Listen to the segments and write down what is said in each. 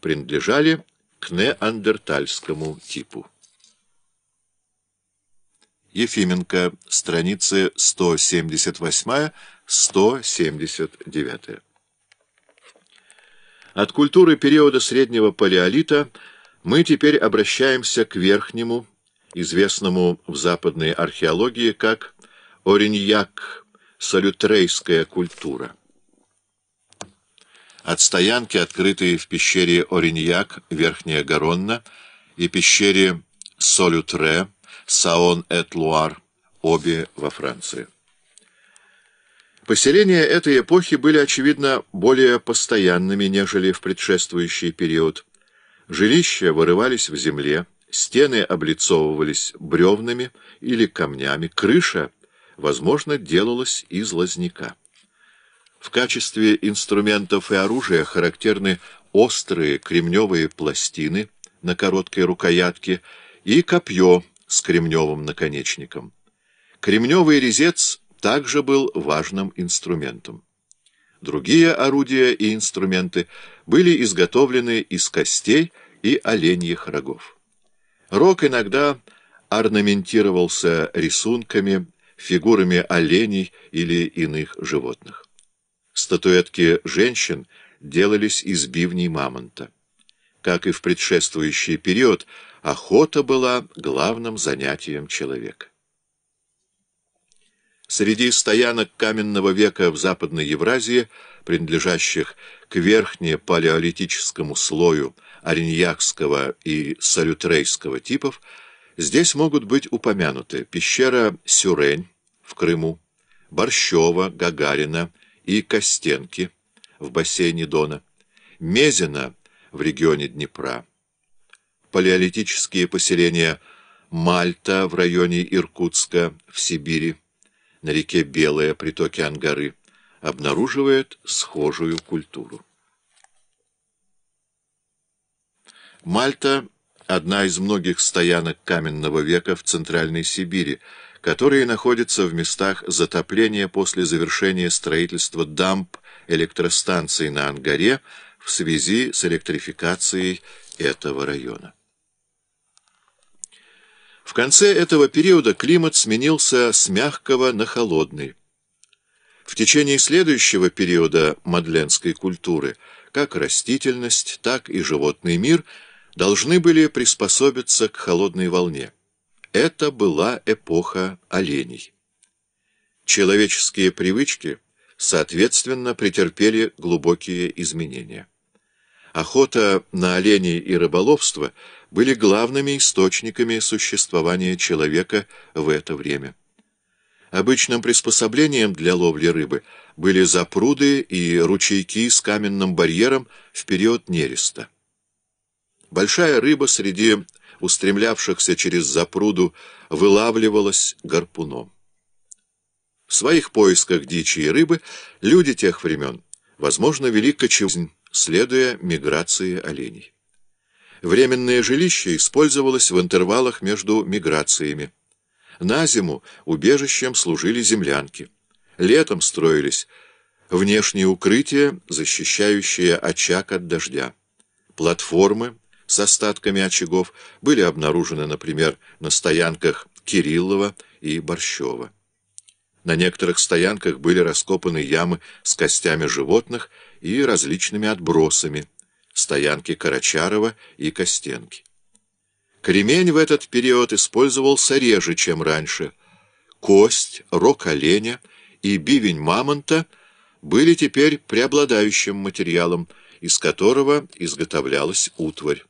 принадлежали к неандертальскому типу. Ефименко, страницы 178-179. От культуры периода среднего палеолита мы теперь обращаемся к верхнему, известному в западной археологии как Ориньяк-салютрейская культура. От стоянки, открытой в пещере Ориньяк, Верхняя Garonne, и пещере Солютре, Саон-эт-Луар, обе во Франции. Поселения этой эпохи были, очевидно, более постоянными, нежели в предшествующий период. Жилища вырывались в земле, стены облицовывались бревнами или камнями, крыша, возможно, делалась из лозняка. В качестве инструментов и оружия характерны острые кремневые пластины на короткой рукоятке и копье с кремневым наконечником. Кремневый резец также был важным инструментом. Другие орудия и инструменты были изготовлены из костей и оленьих рогов. Рог иногда орнаментировался рисунками, фигурами оленей или иных животных. Статуэтки женщин делались из бивней мамонта. Как и в предшествующий период, охота была главным занятием человека. Среди стоянок каменного века в Западной Евразии, принадлежащих к верхне-палеолитическому слою ориньякского и салютрейского типов, здесь могут быть упомянуты пещера Сюрень в Крыму, Борщева, Гагарина и Костенки в бассейне Дона, Мезина в регионе Днепра, палеолитические поселения Мальта в районе Иркутска в Сибири, на реке Белая, притоке Ангары, обнаруживает схожую культуру. Мальта – одна из многих стоянок каменного века в Центральной Сибири, которые находятся в местах затопления после завершения строительства дамб электростанций на Ангаре в связи с электрификацией этого района. В конце этого периода климат сменился с мягкого на холодный. В течение следующего периода мадленской культуры как растительность, так и животный мир должны были приспособиться к холодной волне. Это была эпоха оленей. Человеческие привычки, соответственно, претерпели глубокие изменения. Охота на оленей и рыболовство были главными источниками существования человека в это время. Обычным приспособлением для ловли рыбы были запруды и ручейки с каменным барьером в период нереста. Большая рыба среди устремлявшихся через запруду вылавливалась гарпуном. В своих поисках дичи и рыбы люди тех времен, возможно, вели кочевую следуя миграции оленей. Временное жилище использовалось в интервалах между миграциями. На зиму убежищем служили землянки. Летом строились внешние укрытия, защищающие очаг от дождя. Платформы с остатками очагов были обнаружены, например, на стоянках Кириллова и Борщева. На некоторых стоянках были раскопаны ямы с костями животных и различными отбросами, стоянки Карачарова и Костенки. Кремень в этот период использовался реже, чем раньше. Кость, рог оленя и бивень мамонта были теперь преобладающим материалом, из которого изготовлялась утварь.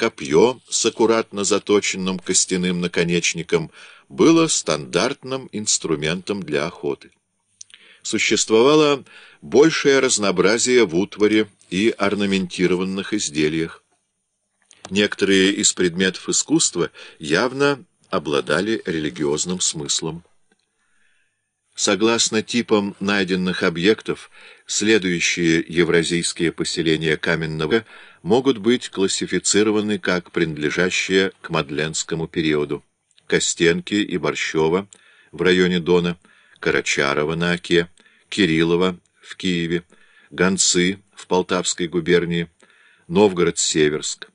Копье с аккуратно заточенным костяным наконечником – было стандартным инструментом для охоты. Существовало большее разнообразие в утваре и орнаментированных изделиях. Некоторые из предметов искусства явно обладали религиозным смыслом. Согласно типам найденных объектов, следующие евразийские поселения каменного могут быть классифицированы как принадлежащие к Мадленскому периоду. Костенки и Борщева в районе Дона, Карачарова на Оке, Кириллова в Киеве, Гонцы в Полтавской губернии, Новгород-Северск,